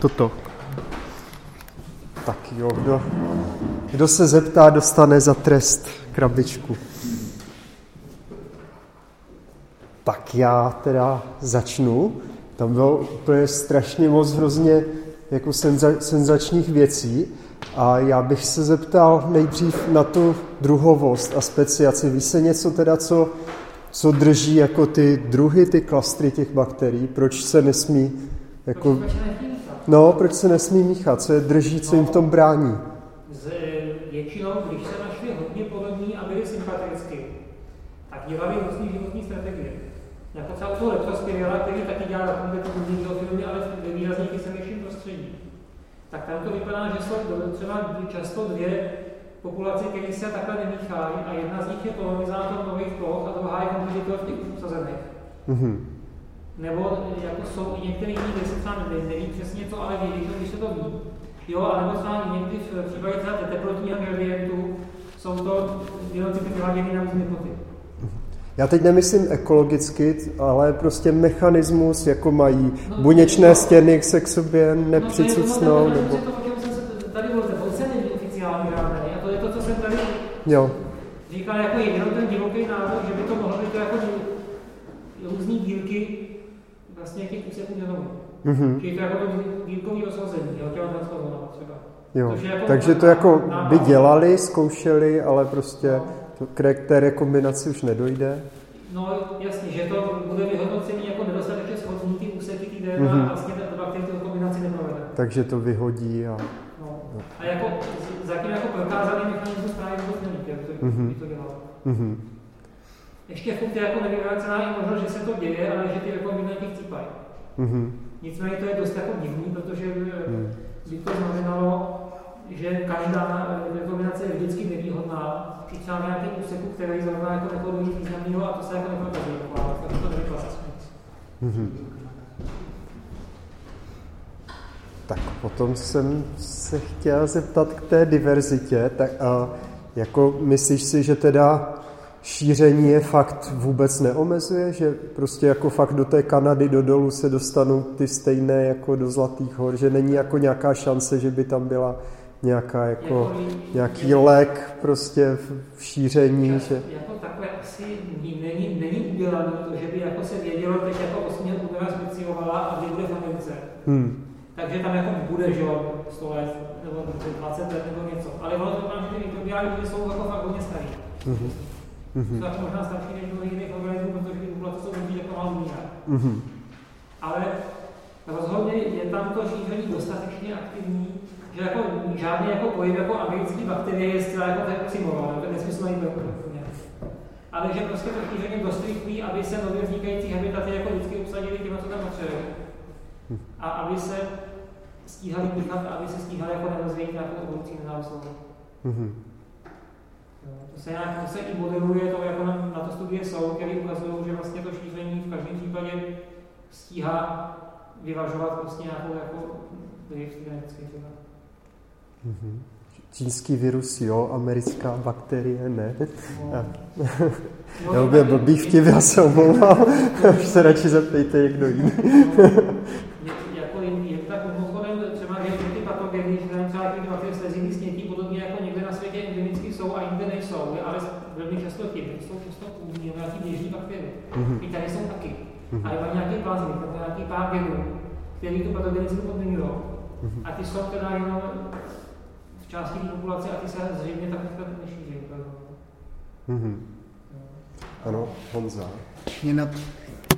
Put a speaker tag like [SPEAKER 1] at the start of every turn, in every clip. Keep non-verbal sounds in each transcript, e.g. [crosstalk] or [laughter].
[SPEAKER 1] toto. Tak jo, kdo, kdo se zeptá, dostane za trest krabičku. Tak já teda začnu. Tam bylo úplně strašně moc hrozně jako senza, senzačních věcí a já bych se zeptal nejdřív na tu druhovost a speciaci. Ví se něco teda, co, co drží jako ty druhy, ty klastry těch bakterií? Proč se nesmí jako... No, proč se nesmí míchat? Co je drží, co jim v tom brání?
[SPEAKER 2] Z, většinou, když se našli hodně podobní a byli sympaticky, tak dělali různý životní strategie. Jako třeba toho leptospirila, který taky dělá kompletní filmy, ale ve výrazně kyselějším prostředí. Tak tam to vypadá, že jsou třeba často dvě populace, které se takhle nemíchají a jedna z nich je kolonizátor nových ploch a druhá je kompozitor v těch usazených. Mm-hmm. Nebo jako jsou i některé jiné věci, třeba neví, neví přesně co, ale vědí, že když se to ví. Jo, a nebo třeba někdy v případě třeba teplotního gradientu jsou to genotypy vyladěny na různé poty.
[SPEAKER 1] Já teď nemyslím ekologicky, ale prostě mechanismus, jako mají no, buněčné no, stěny se k sobě nepřicucnou.
[SPEAKER 2] No, nebo... to, o jsem se tady mluvil, to není oficiální a to je to, co jsem tady
[SPEAKER 1] jo.
[SPEAKER 2] říkal jako jenom ten divoký návod, že by to mohlo být jako různý dílky vlastně těch úseků genomu. Mm-hmm. Čili to jako to dílkový rozhození, jo, těla transformovaná třeba.
[SPEAKER 1] Jo. To, jako Takže to jako by dělali, zkoušeli, ale prostě no k té rekombinaci už nedojde?
[SPEAKER 2] No jasně, že to bude vyhodnocení jako nedostatečně schodní ty úseky ty DNA mm-hmm. a vlastně ta bakterie tu kombinaci neprovede.
[SPEAKER 1] Takže to vyhodí a...
[SPEAKER 2] No. A jako zatím jako prokázaný mechanismus právě vůbec neví, jak to, mm-hmm. to dělá. Mm-hmm. Ještě furt je jako nevyvrácená možnost, že se to děje, ale že ty rekombinanty chcípají. Mm-hmm. Nicméně to je dost jako divný, protože mm. by to znamenalo, že každá rekombinace je vždycky nevýhodná, i třeba nějaký úseku, který zrovna jako nepodují významného a to se jako neprokazuje, tak to. Mm-hmm.
[SPEAKER 1] Tak potom jsem se chtěl zeptat k té diverzitě, tak a jako myslíš si, že teda šíření je fakt vůbec neomezuje, že prostě jako fakt do té Kanady, do dolu se dostanou ty stejné jako do Zlatých hor, že není jako nějaká šance, že by tam byla nějaká jako, jako nějaký lék prostě v šíření.
[SPEAKER 2] Jako, že... jako takhle asi není, není udělané to, že by jako se vědělo, teď jako osmě úmera speciovala a kdy bude v Americe. Hmm. Takže tam jako bude, že jo, 100 let, nebo 20 let, nebo něco. Ale ono to tam, že ty mikrobiální jsou jako fakt hodně starý. Mm-hmm. Mm-hmm. Jsou možná starší než mnoho jiných organismů, protože ty populace jsou hodně jako malý mm-hmm. Ale rozhodně je tam to šíření dostatečně aktivní, že jako žádný jako pojem jako americký bakterie je zcela jako tak simulován, to je nesmyslný ale že prostě to šíření dost rychlý, aby se nově vznikající habitaty jako vždycky obsadili těma, co tam potřebují. A aby se stíhali píchat a aby se stíhali jako nerozvíjet nějakou evolucí nezávislou. Mm-hmm. To se, nějak, to se i modeluje, to jako na, na to studie jsou, které ukazují, že vlastně to šíření v každém případě stíhá vyvažovat prostě nějakou jako vliv genetický
[SPEAKER 1] Mm-hmm. Čínský virus, jo, americká bakterie, ne. No. Já byl blbý vtip, já se omlouvám, [laughs] už se radši zeptejte někdo jiný.
[SPEAKER 2] jako je tak mimochodem třeba, že ty patogeny, že tam třeba ty bakterie sleziny snětí, podobně jako někde na světě endemicky jsou a jinde nejsou, ale velmi často chyby, jsou často původní, nějaký běžný bakterie. Mm-hmm. I tady jsou taky. Mm-hmm. Ale mají nějaký plazmy, nějaký pár genů, který tu patogenici podmiňují. Mm-hmm. A ty jsou teda jenom části populace a ty se zřejmě tak nešíří. Mm-hmm.
[SPEAKER 1] Ano, Honza.
[SPEAKER 3] Mě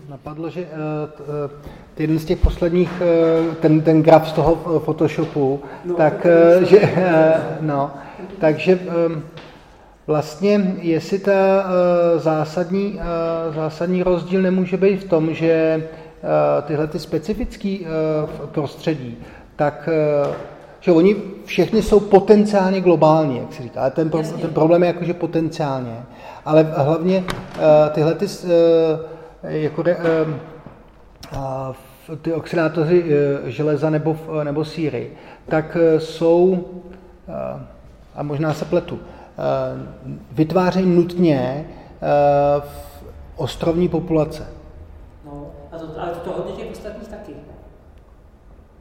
[SPEAKER 3] napadlo, že uh, jeden z těch posledních, uh, ten, ten graf z toho Photoshopu, no, tak, uh, že, uh, no, takže um, vlastně, jestli ta uh, zásadní, uh, zásadní rozdíl nemůže být v tom, že uh, tyhle ty specifické uh, prostředí, tak uh, že oni všechny jsou potenciálně globální, jak se říká. Ale ten, pro, ten problém je jako, že potenciálně. Ale hlavně uh, tyhle ty, uh, jako, uh, ty oxidátory uh, železa nebo, uh, nebo síry, tak uh, jsou, uh, a možná se pletu, uh, vytvářejí nutně uh, ostrovní populace.
[SPEAKER 2] To, hodně těch ostatních taky.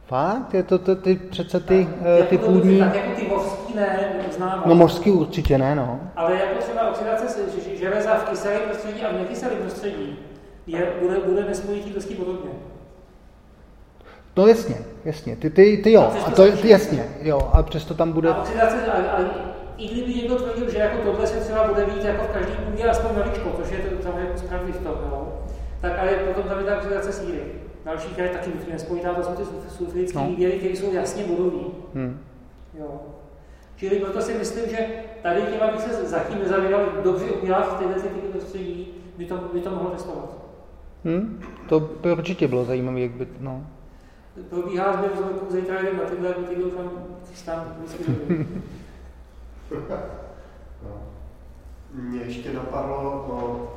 [SPEAKER 3] Fakt? Je to, to ty, přece ty, tak, ty
[SPEAKER 2] jako
[SPEAKER 3] půdní...
[SPEAKER 2] Tak jako ty mořský ne, uznávám.
[SPEAKER 3] No mořský určitě ne, no.
[SPEAKER 2] Ale jako třeba oxidace železa v kyselém prostředí a v nekyselém prostředí je, bude, bude nespojití dosti podobně.
[SPEAKER 3] No jasně, jasně, ty, ty, ty jo, a, a to ty, jasně, jo, a přesto tam bude...
[SPEAKER 2] A oxidace, a, a i kdyby někdo tvrdil, že jako tohle se třeba bude víc jako v každý půdě aspoň maličko, což je to tam jako v tom, no, tak ale potom tam je ta oxidace síry. Další, které taky nutně nespojitá, to jsou ty sulfurické no. výběry, které jsou jasně bodové. Hmm. Jo. Čili proto si myslím, že tady tím, abych se zatím nezabýval dobře udělat tyhle typy prostředí, by to, by to mohlo testovat.
[SPEAKER 3] Hmm, to by určitě bylo zajímavé, jak by, no.
[SPEAKER 2] Probíhá sběr vzorků, zítra jdem na tyhle, tyhle tam chystám [laughs]
[SPEAKER 1] no. Mě ještě napadlo, no,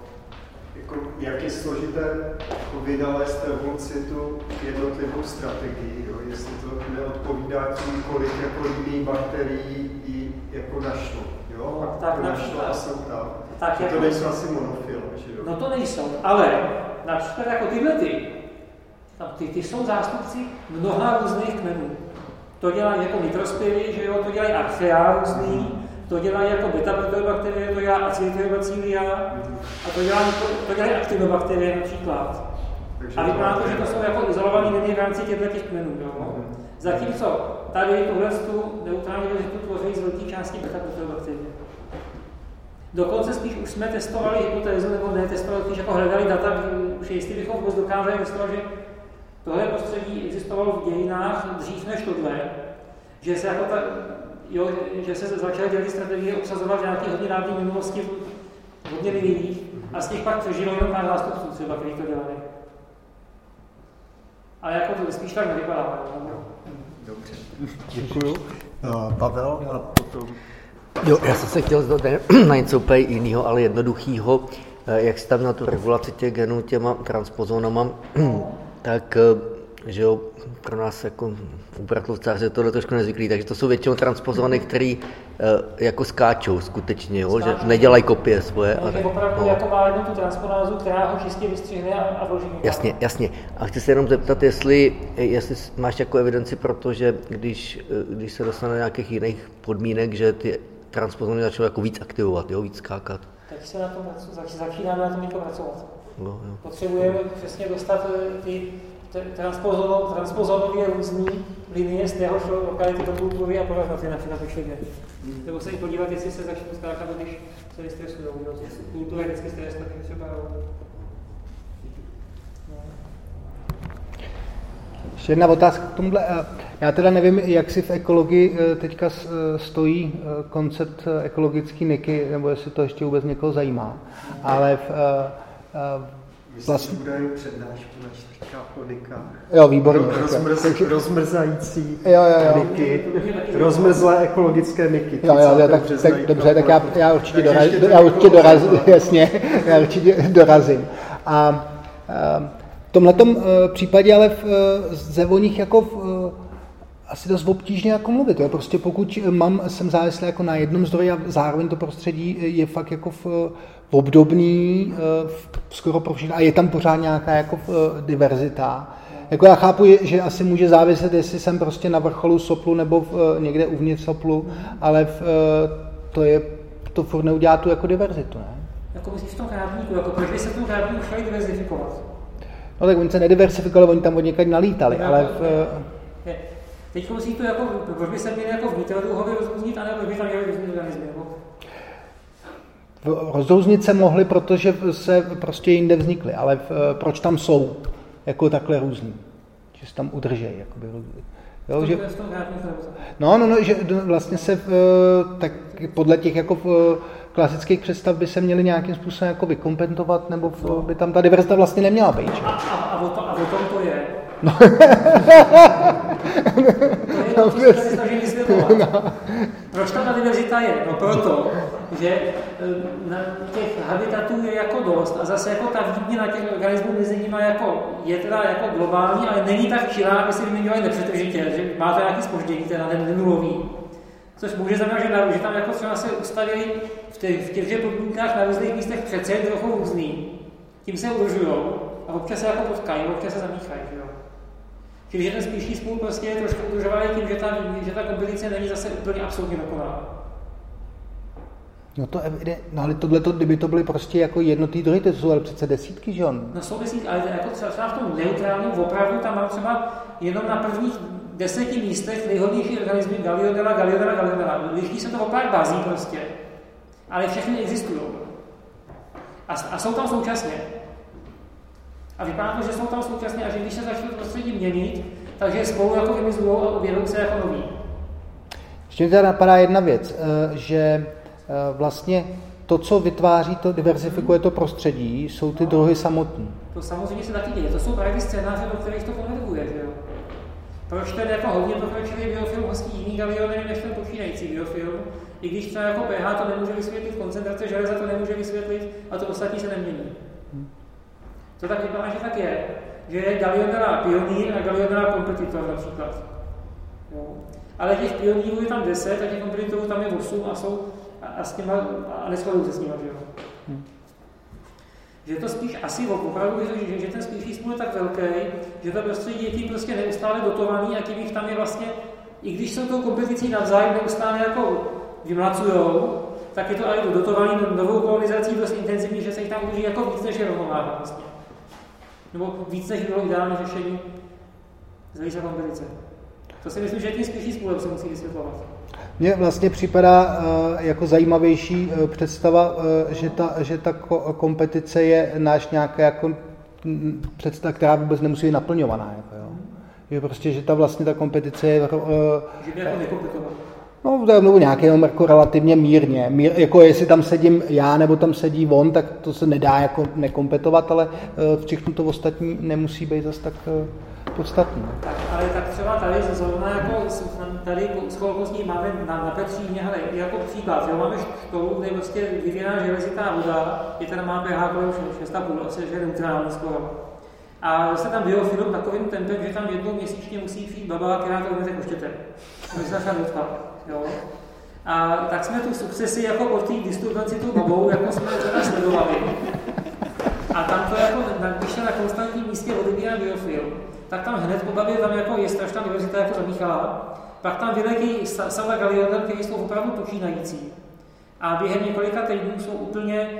[SPEAKER 1] jako, jak je složité jako vynalézt evoluci tu jednotlivou strategii, jo? jestli to neodpovídá tím, kolik jako jiných bakterií i jako našlo. Jo?
[SPEAKER 2] Tak,
[SPEAKER 1] tak našlo a jsou tam.
[SPEAKER 2] Tak,
[SPEAKER 1] jako, to nejsou asi monofily, že jo?
[SPEAKER 2] No to nejsou, ale například jako tyhle ty, ty, ty jsou zástupci mnoha různých kmenů. To dělají jako nitrospiry, že jo, to dělají archea různý, to dělají jako beta-bakterie, to dělá acetylbacillia a to dělá, to dělají aktinobakterie například. A vypadá to, že to jsou jako izolované lidi v rámci těchto těch kmenů. Jo? Zatímco tady tuhle tu neutrální diverzitu tvoří z velké části beta-bakterie. Dokonce spíš už jsme testovali hypotézu, nebo ne testovali, spíš jako hledali data, už jestli bychom vůbec dokázali vystovat, že tohle prostředí existovalo v dějinách dřív než tohle, že se jako ta, jo, že se začaly dělat strategie obsazovat v nějaké hodně dávné minulosti, hodně minulých, a z těch pak přežilo jenom pár zástupců třeba, kteří to dělali. Ale jako to spíš tak nevypadá.
[SPEAKER 1] Dobře, děkuju. Uh, Pavel a potom...
[SPEAKER 4] Jo, já jsem se chtěl zdat [clears throat] na něco úplně jiného, ale jednoduchého. Eh, jak jsi tam na tu regulaci těch genů těma transpozonama, [clears throat] tak eh, že jo, pro nás jako ubratlovcáře to trošku nezvyklý, takže to jsou většinou transpozony, který e, jako skáčou skutečně, jo, že nedělají kopie svoje.
[SPEAKER 2] Ale, opravdu no. jako má jednu tu transponázu, která ho čistě vystřihne a, a vloží.
[SPEAKER 4] Jasně, jasně. A chci se jenom zeptat, jestli, jestli máš jako evidenci, protože když, když se dostane do nějakých jiných podmínek, že ty transpozony začnou jako víc aktivovat, jo, víc skákat.
[SPEAKER 2] Tak se na tom začínáme na tom jako pracovat. No, jo. Potřebujeme přesně dostat ty transpozonově různý linie z téhož lokality do kultury a porovnat je na finančně. Nebo se i podívat, jestli se začnou zkrátka, když se vystresují. Kultura je vždycky stres, tak třeba
[SPEAKER 3] Ještě jedna otázka k tomuhle. Já teda nevím, jak si v ekologii eh, teďka eh, stojí eh, koncept ekologický niky, nebo jestli to ještě vůbec někoho zajímá. Ale v,
[SPEAKER 1] Vlastně bude přednášku na čtyřka o
[SPEAKER 3] Jo, výborně.
[SPEAKER 1] Rozmrz, rozmrzající
[SPEAKER 3] jo, jo, jo.
[SPEAKER 1] niky, rozmrzlé ekologické niky.
[SPEAKER 3] Jo, jo, jo tak, tak, dobře, tak já, já určitě, doraz, já určitě dorazím, [laughs] jasně, já určitě dorazím. A, a v tomhle uh, případě ale v, ze o nich jako v, asi dost obtížně jako mluvit. Jo? Prostě pokud mám, jsem závislý jako na jednom zdroji a zároveň to prostředí je fakt jako v, v obdobný v, skoro pro všechno a je tam pořád nějaká jako v, diverzita. Jako já chápu, že asi může záviset, jestli jsem prostě na vrcholu soplu nebo v, někde uvnitř soplu, ale v, to je, to furt neudělá tu jako diverzitu, ne?
[SPEAKER 2] Jako myslíš v tom krávníku, jako proč by se v tom krávníku chtěli diverzifikovat?
[SPEAKER 3] No tak oni se nediversifikovali, oni tam od někde nalítali, no, ale v,
[SPEAKER 2] Teď musí to jako, proč by se měli jako vnitrodruhově rozrůznit, anebo by tam měli různý organismy?
[SPEAKER 3] Rozrůznit se mohli, protože se prostě jinde vznikly, ale v, proč tam jsou jako takhle různý? Že se tam udržejí. Jakoby,
[SPEAKER 2] jo, že,
[SPEAKER 3] no, no, no, že vlastně se tak podle těch jako klasických představ by se měly nějakým způsobem jako vykompentovat, nebo by tam ta diverzita vlastně neměla být.
[SPEAKER 2] A, a, a, o, to, a o tom to je.
[SPEAKER 3] No. [laughs]
[SPEAKER 2] to je to, co se vysvětlovat. No. Proč ta diverzita je? No proto, že eh, na těch habitatů je jako dost a zase jako ta výměna těch organismů mezi nimi jako, je teda jako globální, ale není tak čilá, aby se vyměňovali nepřetržitě, že máte nějaký spoždění, teda ten nulový. Což může znamenat, že, že tam jako třeba se ustavili v, těch, v těchto podmínkách na různých místech přece trochu různý. Tím se udržují a občas se jako potkají, občas se zamíchají. Že jo? Čili že ten spíší spůl prostě je trošku udržovaný tím, že ta, že ta kompetice není zase úplně absolutně dokonalá.
[SPEAKER 3] No to no ale tohle, kdyby to byly prostě jako jednotý druhy, to jsou ale přece desítky, že on?
[SPEAKER 2] No jsou desítky, ale jako třeba v tom neutrálním opravdu tam mám třeba jenom na prvních deseti místech nejhodnější organismy Galiodela, Galiodela, Galiodela. Liší se to o pár bazí prostě, ale všechny existují. A, a jsou tam současně. A vypadá to, že jsou tam současně a že když se začne to prostředí měnit, takže spolu jako vymizují a objedou se jako nový.
[SPEAKER 3] Ještě mi teda napadá jedna věc, eh, že eh, vlastně to, co vytváří, to diversifikuje to prostředí, jsou ty druhy samotné.
[SPEAKER 2] To samozřejmě se taky děje. To jsou právě scénáře, do kterých to konverguje. Že jo? Proč ten jako hodně pokročilý biofilm hostí jiný galiony než ten počínající biofilm? I když třeba jako pH to nemůže vysvětlit, koncentrace železa to nemůže vysvětlit a to ostatní se nemění. To tak vypadá, že tak je. Že je Galionera pionýr a Galionera kompetitor například. Jo. Ale těch pionýrů je tam 10 a těch kompetitorů tam je 8 a jsou a, a s těma, a neschodují se s nimi, že jo. Hmm. Že to spíš asi opravdu, že, že ten spíš je tak velký, že to prostředí je tím prostě neustále dotovaný a tím jich tam je vlastně, i když jsou tou kompeticí navzájem neustále jako vymlacujou, tak je to ale dotovaný novou kolonizací dost intenzivní, že se jich tam udrží jako víc než je rovnováha vlastně. Nebo víc než bylo ideální řešení z hlediska kompetice. To si myslím, že tím spíší způsob se musí vysvětlovat.
[SPEAKER 3] Mně vlastně připadá uh, jako zajímavější uh, představa, uh, že ta, že ta kompetice je náš nějaká jako představa, která vůbec nemusí být naplňovaná. Jako, jo. Je prostě, že ta vlastně ta kompetice je...
[SPEAKER 2] Že by jako nekompetovat.
[SPEAKER 3] No, nebo nějaký jenom jako relativně mírně. Mír, jako jestli tam sedím já nebo tam sedí on, tak to se nedá jako nekompetovat, ale uh, všechno to ostatní nemusí být zase tak uh, podstatný.
[SPEAKER 2] Tak, ale tak třeba tady zrovna jako tady s kolkostí máme na, na Petříně, hele, jako příklad, jo, máme školu, kde je prostě vyvěná železitá voda, je teda má pH kolem 6,5, asi že neutrální skoro. A se tam biofilm takovým tempem, že tam jednou měsíčně musí přijít baba, která to umře koštěte. Aby se Jo? A tak jsme tu sukcesi jako po té disturbanci tou babou, jako jsme teda sledovali. A tam to jako, je na konstantním místě odebírá biofilm, tak tam hned po babě tam jako je strašná diverzita jako zamíchala. Pak tam vyletí Sala Galioner, které jsou opravdu počínající. A během několika týdnů jsou úplně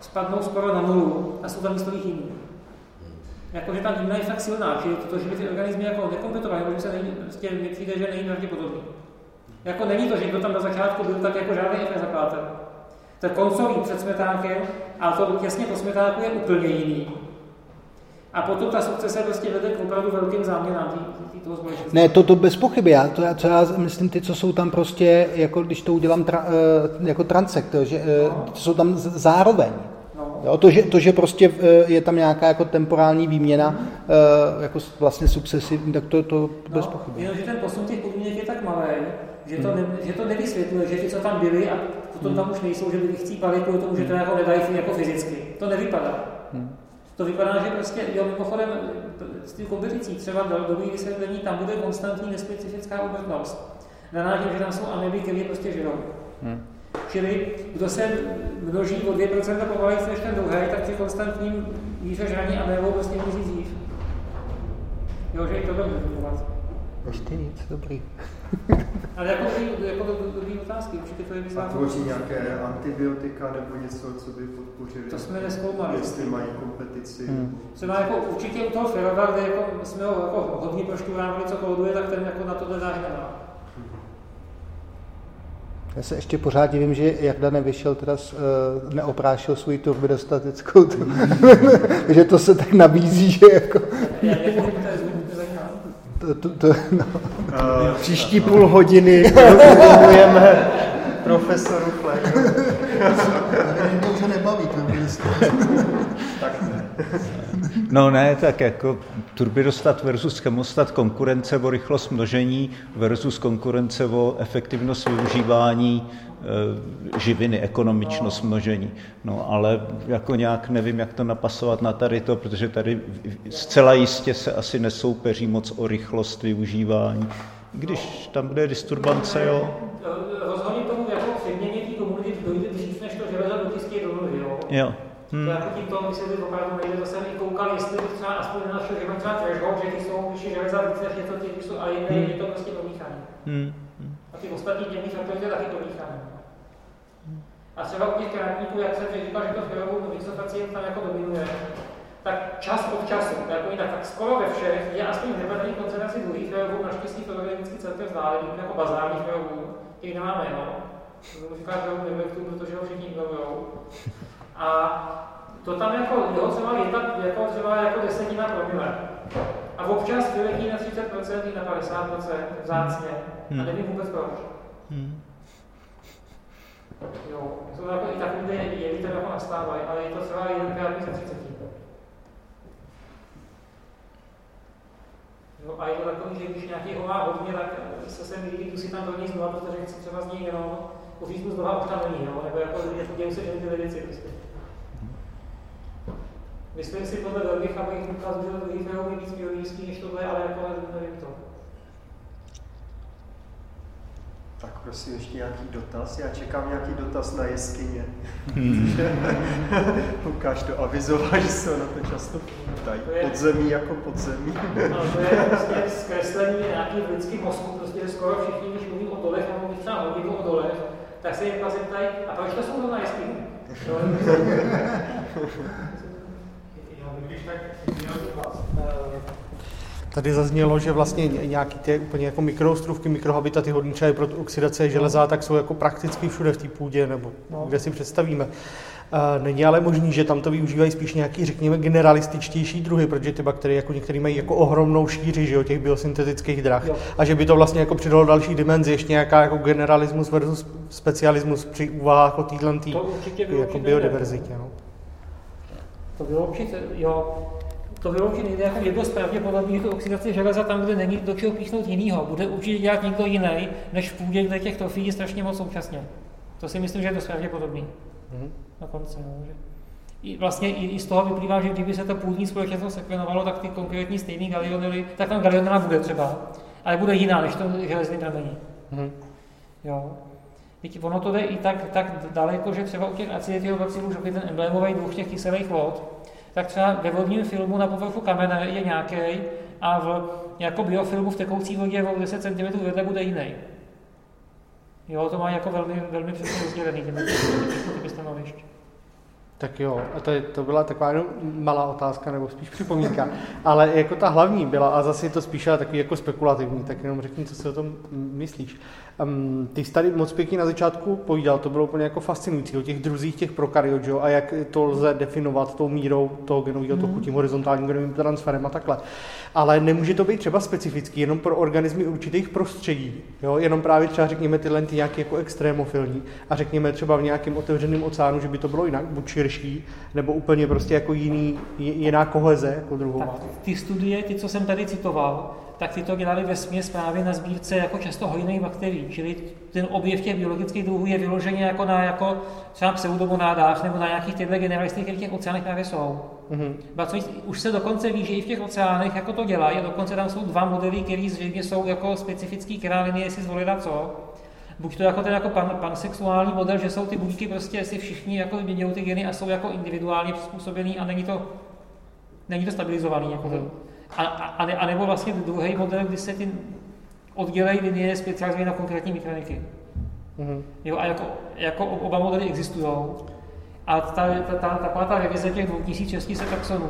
[SPEAKER 2] spadnou skoro na nulu a jsou tam místo jiný. Jakože ta výměna je fakt silná, že to, že by ty organismy jako nekompetovaly, že se nejde, prostě mi přijde, že není pravděpodobný. Jako není to, že kdo tam na začátku byl, tak jako žádný efekt zakladatel. To je koncový před smetánkem, a to těsně po smetánku je úplně jiný. A potom ta sukcese prostě vede k opravdu velkým záměnám tý, toho společnosti.
[SPEAKER 3] Ne, to, to bez pochyby. Já, to, co já myslím, ty, co jsou tam prostě, jako když to udělám tra, eh, jako transekt, že no. jsou tam zároveň. Jo, to, že, to, že prostě eh, je tam nějaká jako temporální výměna, mm. jako vlastně sukcesivní, tak to, to
[SPEAKER 2] no,
[SPEAKER 3] bez pochyby.
[SPEAKER 2] Jenom, že ten posun těch podmínek je tak malý, že to, ne, že to nevysvětluje, že ti, co tam byli a potom tam už nejsou, že by chcípali kvůli tomu, že to jako nedají jako fyzicky. To nevypadá. To vypadá, že prostě, jo, mimochodem, s tím kompeticí třeba do dobrý vysvětlení, tam bude konstantní nespecifická úmrtnost. Daná tím, že tam jsou ameby, které prostě žijou. Hmm. Čili kdo se množí o 2% pomaleji než ten druhý, tak při konstantním výše žraní amebou prostě může dřív. Jo, že i to bude fungovat.
[SPEAKER 3] Ještě nic, dobrý. [laughs]
[SPEAKER 2] Ale jako, jako dobrý otázky, určitě to je
[SPEAKER 1] vyzvání. A tvoří nějaké antibiotika nebo něco, co by podpořili?
[SPEAKER 2] To jsme neskoumali.
[SPEAKER 1] Jestli mají kompetici.
[SPEAKER 2] Hmm. Třeba jako určitě u toho Ferova, kde jako jsme ho jako hodně proštudávali, co kóduje, tak ten jako na tohle záhy nemá.
[SPEAKER 3] Já se ještě pořád divím, že Jarda nevyšel, teda uh, neoprášil svůj turbidostatickou, [laughs] že to se tak nabízí, že jako...
[SPEAKER 1] To, to, to, no. uh, příští půl hodiny věnujeme profesoru Fleck.
[SPEAKER 3] to už nebaví, to
[SPEAKER 1] Tak ne.
[SPEAKER 5] No ne, tak jako turbidostat versus chemostat, konkurence o rychlost množení versus konkurence o efektivnost využívání e, živiny, ekonomičnost množení. No ale jako nějak nevím, jak to napasovat na tady to, protože tady zcela jistě se asi nesoupeří moc o rychlost využívání. Když tam bude disturbance, jo.
[SPEAKER 2] Rozhodně tomu jako předměně té komunity dojde dřív, než to železo dotiský do nuly, jo?
[SPEAKER 5] Jo.
[SPEAKER 2] Hmm. To jako tímto vysvětlit opravdu nejde, to jsem i koukal, jestli bych třeba aspoň nenašel, že mám třeba threshold, že ty jsou vyšší železa víc než něco těch jsou, ale jiné hmm. je to prostě promíchané. Hmm. A ty ostatní dělní faktory je taky promíchané. A třeba u těch krátníků, jak jsem říkal, že to fyrovou mixofacient tam jako dominuje, tak čas od času, jako jinak, tak skoro ve všech je aspoň v nepatrný koncentraci druhých fyrovů, naštěstí to je vždycky celkem vzdálený, jako bazárních fyrovů, těch nemá jméno. To říká fyrovou protože ho. A to tam jako, jo, třeba je tam jako třeba jako desetina promile. A občas vyletí na 30%, na 50%, vzácně. Hmm. A nevím vůbec proč. Hmm. Jo, jsou jako i takové jevy, které jako nastávají, ale je to třeba jedenkrát ze 30. Jo, a je to takový, že když nějaký ho má hodně, tak se sem líbí, tu si tam do něj znova, protože chci třeba z něj jenom mu znova není, jo? nebo jako dějí se ty věci prostě. Myslím si podle velkých, abych ukázal, že to druhý víc pionýrský než tohle, ale jako nevím to.
[SPEAKER 1] Tak prosím, ještě nějaký dotaz? Já čekám nějaký dotaz na jeskyně. [laughs] Ukáž to avizoval, že se na to často ptají. Podzemí jako podzemí.
[SPEAKER 2] no, to je prostě zkreslení nějaký lidský mozku, prostě skoro všichni, když mluvím o dolech, nebo když třeba hodinu o dolech, tak se jim ptají, a proč to jsou na jeskyně? [laughs]
[SPEAKER 6] Tady zaznělo, že vlastně nějaký ty úplně jako mikrostrůvky, mikrohabitaty hodný třeba pro oxidace železa, tak jsou jako prakticky všude v té půdě, nebo no. kde si představíme. Není ale možný, že tam to využívají spíš nějaký, řekněme, generalističtější druhy, protože ty bakterie jako některé mají jako ohromnou šíři že jo, těch biosyntetických drah. Jo. A že by to vlastně jako přidalo další dimenzi, ještě nějaká jako generalismus versus specialismus při úvahách o téhle jako biodiverzitě. No.
[SPEAKER 2] To vyloučit, jo, to vyloučit nejde jako je dost pravděpodobně, že to oxidace železa tam, kde není do čeho píchnout jinýho, bude určitě dělat někdo jiný, než v půdě, kde těch trofí je strašně moc současně. To si myslím, že je dost pravděpodobný. Mm-hmm. Na konci, no, že i vlastně i, i, z toho vyplývá, že kdyby se to půdní společenstvo sekvenovalo, tak ty konkrétní stejný galionely, tak tam galionela bude třeba, ale bude jiná než to železný pramení. Mm-hmm. Jo. Teď ono to jde i tak, tak daleko, že třeba u těch aciditylbacilů, že ten emblémový druh těch kyselých vod, tak třeba ve vodním filmu na povrchu kamene je nějaký a v jako biofilmu v tekoucí vodě o 10 cm vedle bude jiný. Jo, to má jako velmi, velmi přesně rozdělený těmi stanovišť.
[SPEAKER 6] Tak jo, a to, je, to byla taková jenom malá otázka, nebo spíš připomínka, ale jako ta hlavní byla, a zase je to spíše takový jako spekulativní, tak jenom řekni, co si o tom myslíš. Um, ty jsi tady moc pěkně na začátku povídal, to bylo úplně jako fascinující o těch druzích těch prokaryot, a jak to lze definovat tou mírou toho genového toku, tím horizontálním genovým transferem a takhle. Ale nemůže to být třeba specifický jenom pro organismy určitých prostředí, jo? jenom právě třeba řekněme ty nějaké jako extrémofilní a řekněme třeba v nějakém otevřeném oceánu, že by to bylo jinak, buď širší, nebo úplně prostě jako jiný, jiná koheze jako druhová. Tak
[SPEAKER 2] ty studie, ty, co jsem tady citoval, tak ty to dělali ve směs právě na sbírce jako často hojných bakterií, čili ten objev těch biologických druhů je vyloženě jako na jako třeba pseudomonádách nebo na nějakých těchto generalistech, které v těch oceánech právě jsou. Mm-hmm. Co, už se dokonce ví, že i v těch oceánech jako to dělají, a dokonce tam jsou dva modely, které zřejmě jsou jako specifický, linie si zvolila co. Buď to jako ten jako pan, pansexuální model, že jsou ty buňky prostě si všichni jako vyměňují ty geny a jsou jako individuálně přizpůsobený a není to, není to stabilizovaný. Jako mm-hmm. A, a, a nebo vlastně druhý model, kdy se ty oddělejí linie specializují na konkrétní mechaniky. Mm-hmm. Jo, a jako, jako oba modely existují. A ta, ta, ta, taková ta revize těch 2600 taxonů,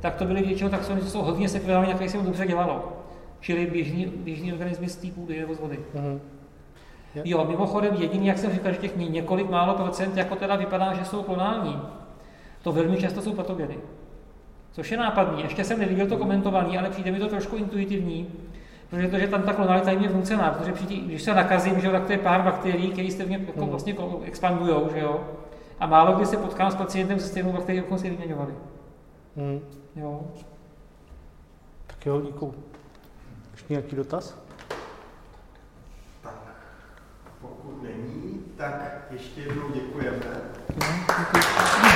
[SPEAKER 2] tak to byly většinou taxony, co jsou hodně sekvenální, na kterých se dobře dělalo. Čili běžní, běžní organismy z té půdy nebo z vody. Mm-hmm. Jo, mimochodem jediný, jak jsem říkal, že těch několik málo procent, jako teda vypadá, že jsou klonální, to velmi často jsou patogeny. Což je nápadný. Ještě jsem neviděl to komentovaný, ale přijde mi to trošku intuitivní, protože to, že tam ta klonalita jim je vnucená, protože přijde, když se nakazím, že jo, tak to je pár bakterií, které se v něm jako hmm. vlastně expandují, že jo. A málo kdy se potkám s pacientem se stejnou bakterií, jakou si vyměňovali. Hmm. Jo.
[SPEAKER 6] Tak jo, díku. Ještě nějaký dotaz?
[SPEAKER 1] Pokud není, tak ještě jednou děkujeme.
[SPEAKER 6] No, děkuji.